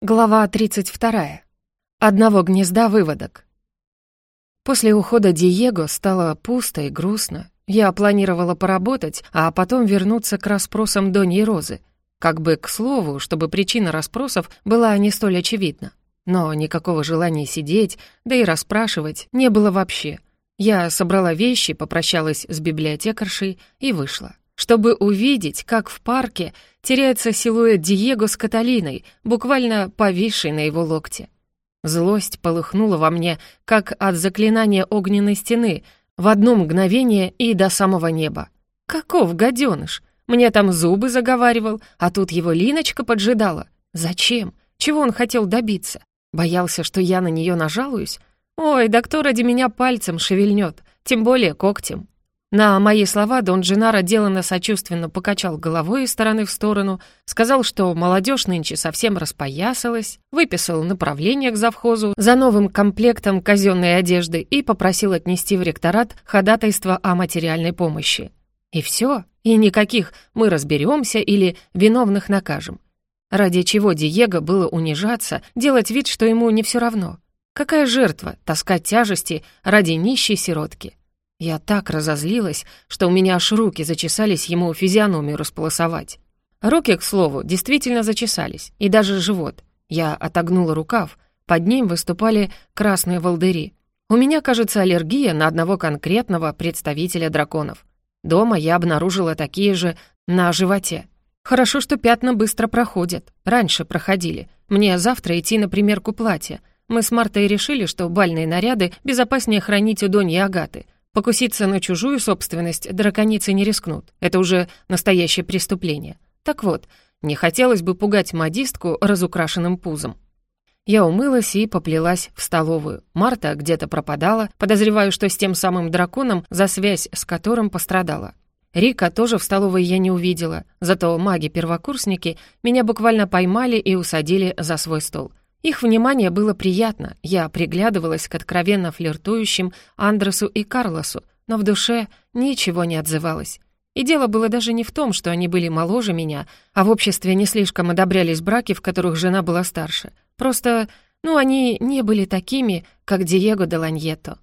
Глава 32. Одного гнезда выводок. После ухода Диего стало пусто и грустно. Я планировала поработать, а потом вернуться к расспросам Доньи Розы. Как бы к слову, чтобы причина расспросов была не столь очевидна. Но никакого желания сидеть, да и расспрашивать не было вообще. Я собрала вещи, попрощалась с библиотекаршей и вышла чтобы увидеть, как в парке теряется силуэт Диего с Каталиной, буквально повисшей на его локте. Злость полыхнула во мне, как от заклинания огненной стены, в одно мгновение и до самого неба. Каков гаденыш! Мне там зубы заговаривал, а тут его Линочка поджидала. Зачем? Чего он хотел добиться? Боялся, что я на нее нажалуюсь? Ой, да кто ради меня пальцем шевельнет, тем более когтем. На мои слова Дон Дженаро деланно сочувственно покачал головой из стороны в сторону, сказал, что молодежь нынче совсем распоясалась, выписал направление к завхозу за новым комплектом казенной одежды и попросил отнести в ректорат ходатайство о материальной помощи. И все, и никаких «мы разберемся» или «виновных накажем». Ради чего Диего было унижаться, делать вид, что ему не все равно. Какая жертва таскать тяжести ради нищей сиротки? Я так разозлилась, что у меня аж руки зачесались ему физиономию располосовать. Руки, к слову, действительно зачесались, и даже живот. Я отогнула рукав, под ним выступали красные волдыри. У меня, кажется, аллергия на одного конкретного представителя драконов. Дома я обнаружила такие же на животе. Хорошо, что пятна быстро проходят. Раньше проходили. Мне завтра идти на примерку платья. Мы с Мартой решили, что бальные наряды безопаснее хранить у Доньи Агаты — Покуситься на чужую собственность драконицы не рискнут. Это уже настоящее преступление. Так вот, не хотелось бы пугать модистку разукрашенным пузом. Я умылась и поплелась в столовую. Марта где-то пропадала, подозреваю, что с тем самым драконом, за связь с которым пострадала. Рика тоже в столовой я не увидела, зато маги-первокурсники меня буквально поймали и усадили за свой стол. Их внимание было приятно, я приглядывалась к откровенно флиртующим Андресу и Карлосу, но в душе ничего не отзывалось. И дело было даже не в том, что они были моложе меня, а в обществе не слишком одобрялись браки, в которых жена была старше. Просто, ну, они не были такими, как Диего де Ланьето.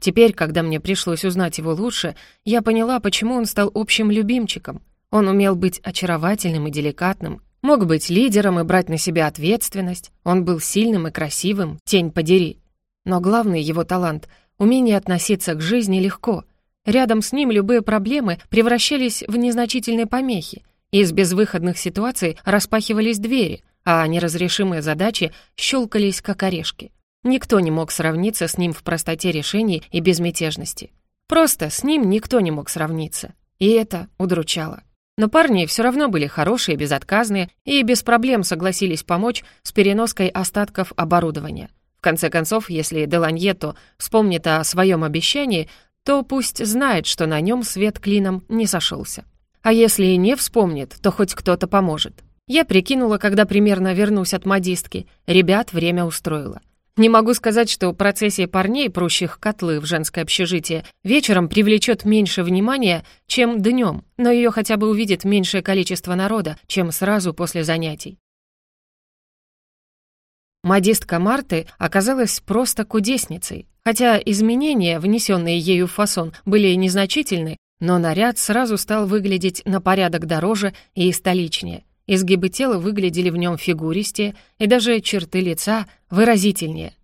Теперь, когда мне пришлось узнать его лучше, я поняла, почему он стал общим любимчиком. Он умел быть очаровательным и деликатным, Мог быть лидером и брать на себя ответственность. Он был сильным и красивым, тень подери. Но главный его талант — умение относиться к жизни легко. Рядом с ним любые проблемы превращались в незначительные помехи. Из безвыходных ситуаций распахивались двери, а неразрешимые задачи щелкались как орешки. Никто не мог сравниться с ним в простоте решений и безмятежности. Просто с ним никто не мог сравниться. И это удручало. Но парни все равно были хорошие, безотказные и без проблем согласились помочь с переноской остатков оборудования. В конце концов, если Деланьето вспомнит о своем обещании, то пусть знает, что на нем свет клином не сошелся. А если и не вспомнит, то хоть кто-то поможет. Я прикинула, когда примерно вернусь от модистки. Ребят время устроило. Не могу сказать, что процессия парней, прущих котлы в женское общежитие, вечером привлечет меньше внимания, чем днем, но ее хотя бы увидит меньшее количество народа, чем сразу после занятий. Модистка Марты оказалась просто кудесницей. Хотя изменения, внесенные ею в фасон, были незначительны, но наряд сразу стал выглядеть на порядок дороже и столичнее. Изгибы тела выглядели в нем фигуристее, и даже черты лица выразительнее.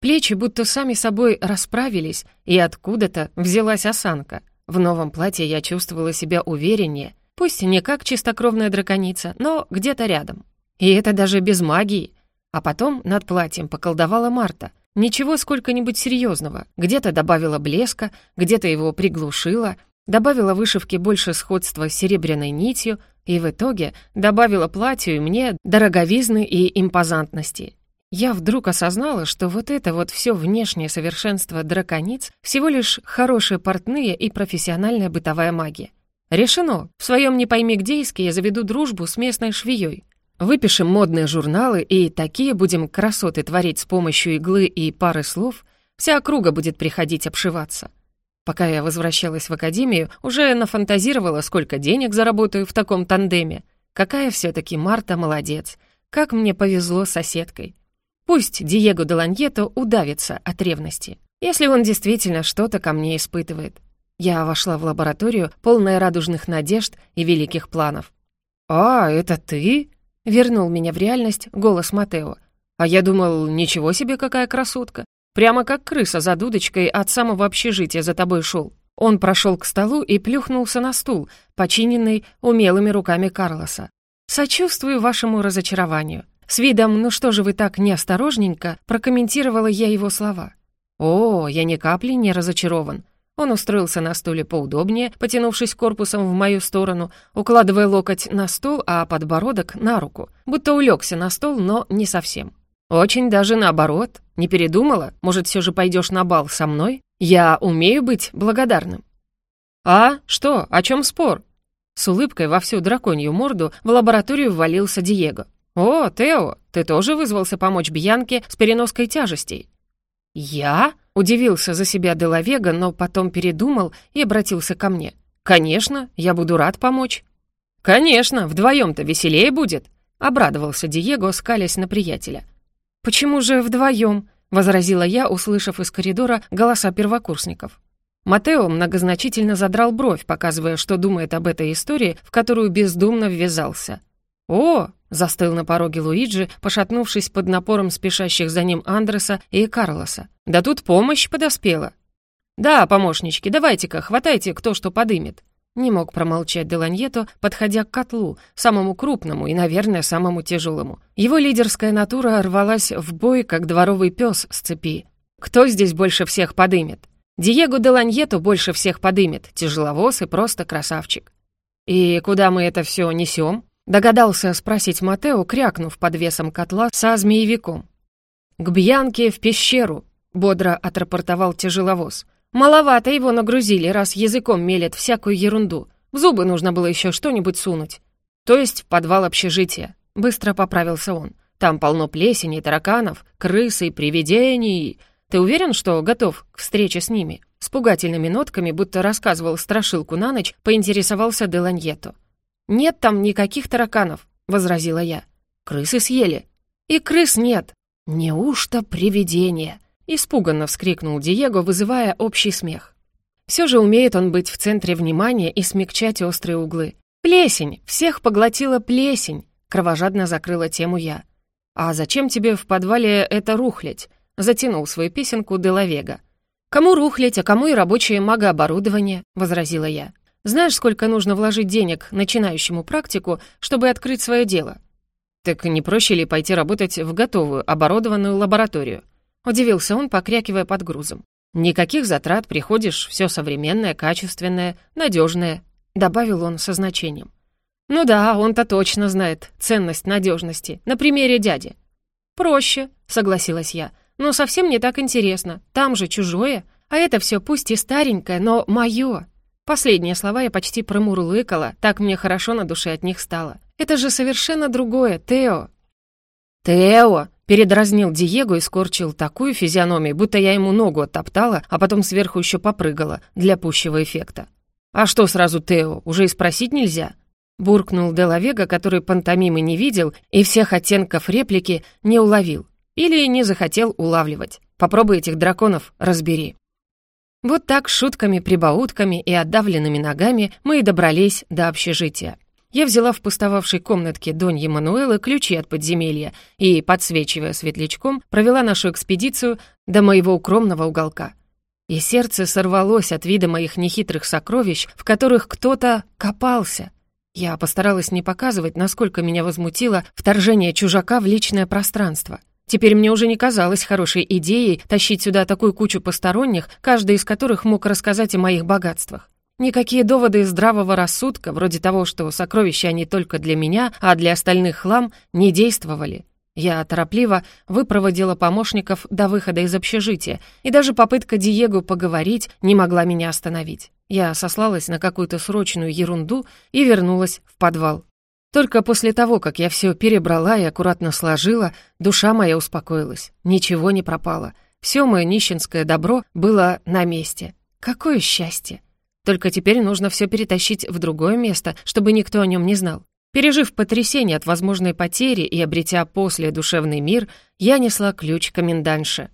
Плечи будто сами собой расправились, и откуда-то взялась осанка. В новом платье я чувствовала себя увереннее, пусть не как чистокровная драконица, но где-то рядом. И это даже без магии. А потом над платьем поколдовала Марта. Ничего сколько-нибудь серьезного. Где-то добавила блеска, где-то его приглушила, добавила вышивки больше сходства с серебряной нитью, и в итоге добавила платью мне дороговизны и импозантности. Я вдруг осознала, что вот это вот все внешнее совершенство дракониц всего лишь хорошие портные и профессиональная бытовая магия. Решено. В своем не пойми где я заведу дружбу с местной швеей. Выпишем модные журналы и такие будем красоты творить с помощью иглы и пары слов, вся округа будет приходить обшиваться. Пока я возвращалась в академию, уже нафантазировала, сколько денег заработаю в таком тандеме. Какая все таки Марта молодец. Как мне повезло с соседкой. Пусть Диего Деланьето удавится от ревности, если он действительно что-то ко мне испытывает. Я вошла в лабораторию, полная радужных надежд и великих планов. «А, это ты?» — вернул меня в реальность голос Матео. «А я думал, ничего себе, какая красотка! Прямо как крыса за дудочкой от самого общежития за тобой шел. Он прошел к столу и плюхнулся на стул, починенный умелыми руками Карлоса. «Сочувствую вашему разочарованию. С видом «ну что же вы так неосторожненько» прокомментировала я его слова. «О, я ни капли не разочарован». Он устроился на стуле поудобнее, потянувшись корпусом в мою сторону, укладывая локоть на стол, а подбородок на руку, будто улегся на стол, но не совсем. «Очень даже наоборот. Не передумала? Может, все же пойдешь на бал со мной? Я умею быть благодарным». «А? Что? О чем спор?» С улыбкой во всю драконью морду в лабораторию ввалился Диего. «О, Тео, ты тоже вызвался помочь Бьянке с переноской тяжестей?» «Я?» — удивился за себя Делавега, но потом передумал и обратился ко мне. «Конечно, я буду рад помочь». «Конечно, вдвоем-то веселее будет», — обрадовался Диего, скалясь на приятеля. «Почему же вдвоем?» — возразила я, услышав из коридора голоса первокурсников. Матео многозначительно задрал бровь, показывая, что думает об этой истории, в которую бездумно ввязался. «О!» — застыл на пороге Луиджи, пошатнувшись под напором спешащих за ним Андреса и Карлоса. «Да тут помощь подоспела!» «Да, помощнички, давайте-ка, хватайте, кто что подымет!» Не мог промолчать Деланьето, подходя к котлу, самому крупному и, наверное, самому тяжелому. Его лидерская натура рвалась в бой, как дворовый пес с цепи. «Кто здесь больше всех подымет?» «Диего Деланьето больше всех подымет, тяжеловоз и просто красавчик». «И куда мы это все несем?» Догадался спросить Матео, крякнув под весом котла со змеевиком. «К Бьянке в пещеру», — бодро отрапортовал тяжеловоз. Маловато его нагрузили, раз языком мелет всякую ерунду. В зубы нужно было еще что-нибудь сунуть. То есть в подвал общежития. Быстро поправился он. Там полно плесени, тараканов, крысы и привидений. Ты уверен, что готов к встрече с ними?» С пугательными нотками, будто рассказывал страшилку на ночь, поинтересовался Деланьето. «Нет там никаких тараканов», — возразила я. «Крысы съели». «И крыс нет». «Неужто привидение?» Испуганно вскрикнул Диего, вызывая общий смех. Все же умеет он быть в центре внимания и смягчать острые углы. «Плесень! Всех поглотила плесень!» Кровожадно закрыла тему я. «А зачем тебе в подвале это рухлядь?» Затянул свою песенку Делавега. «Кому рухлядь, а кому и рабочее магооборудование?» Возразила я. «Знаешь, сколько нужно вложить денег начинающему практику, чтобы открыть свое дело?» «Так не проще ли пойти работать в готовую, оборудованную лабораторию?» Удивился он, покрякивая под грузом. «Никаких затрат, приходишь, все современное, качественное, надежное», добавил он со значением. «Ну да, он-то точно знает ценность надежности, на примере дяди». «Проще», — согласилась я, «но совсем не так интересно, там же чужое, а это все пусть и старенькое, но мое». Последние слова я почти промурлыкала, так мне хорошо на душе от них стало. «Это же совершенно другое, Тео». «Тео!» Передразнил Диего и скорчил такую физиономию, будто я ему ногу оттоптала, а потом сверху еще попрыгала для пущего эффекта. «А что сразу Тео? Уже и спросить нельзя?» Буркнул Делавега, который пантомимы не видел и всех оттенков реплики не уловил. Или не захотел улавливать. Попробуй этих драконов разбери. Вот так шутками-прибаутками и отдавленными ногами мы и добрались до общежития. Я взяла в пустовавшей комнатке Доньи Мануэлы ключи от подземелья и, подсвечивая светлячком, провела нашу экспедицию до моего укромного уголка. И сердце сорвалось от вида моих нехитрых сокровищ, в которых кто-то копался. Я постаралась не показывать, насколько меня возмутило вторжение чужака в личное пространство. Теперь мне уже не казалось хорошей идеей тащить сюда такую кучу посторонних, каждый из которых мог рассказать о моих богатствах. Никакие доводы здравого рассудка, вроде того, что сокровища они только для меня, а для остальных хлам, не действовали. Я торопливо выпроводила помощников до выхода из общежития, и даже попытка Диего поговорить не могла меня остановить. Я сослалась на какую-то срочную ерунду и вернулась в подвал. Только после того, как я все перебрала и аккуратно сложила, душа моя успокоилась. Ничего не пропало. Все мое нищенское добро было на месте. Какое счастье! Только теперь нужно все перетащить в другое место, чтобы никто о нем не знал. Пережив потрясение от возможной потери и обретя после душевный мир, я несла ключ комендантше.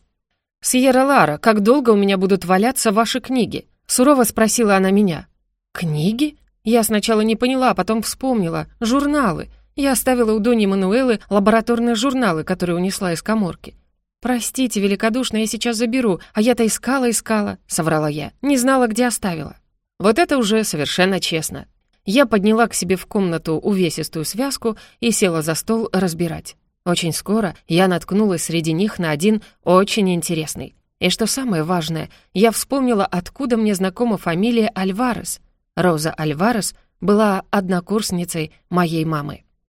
«Сьерра Лара, как долго у меня будут валяться ваши книги?» — сурово спросила она меня. «Книги?» Я сначала не поняла, а потом вспомнила. «Журналы». Я оставила у Дони Мануэлы лабораторные журналы, которые унесла из коморки. «Простите, великодушно, я сейчас заберу, а я-то искала-искала», — соврала я. «Не знала, где оставила». Вот это уже совершенно честно. Я подняла к себе в комнату увесистую связку и села за стол разбирать. Очень скоро я наткнулась среди них на один очень интересный. И что самое важное, я вспомнила, откуда мне знакома фамилия Альварес. Роза Альварес была однокурсницей моей мамы.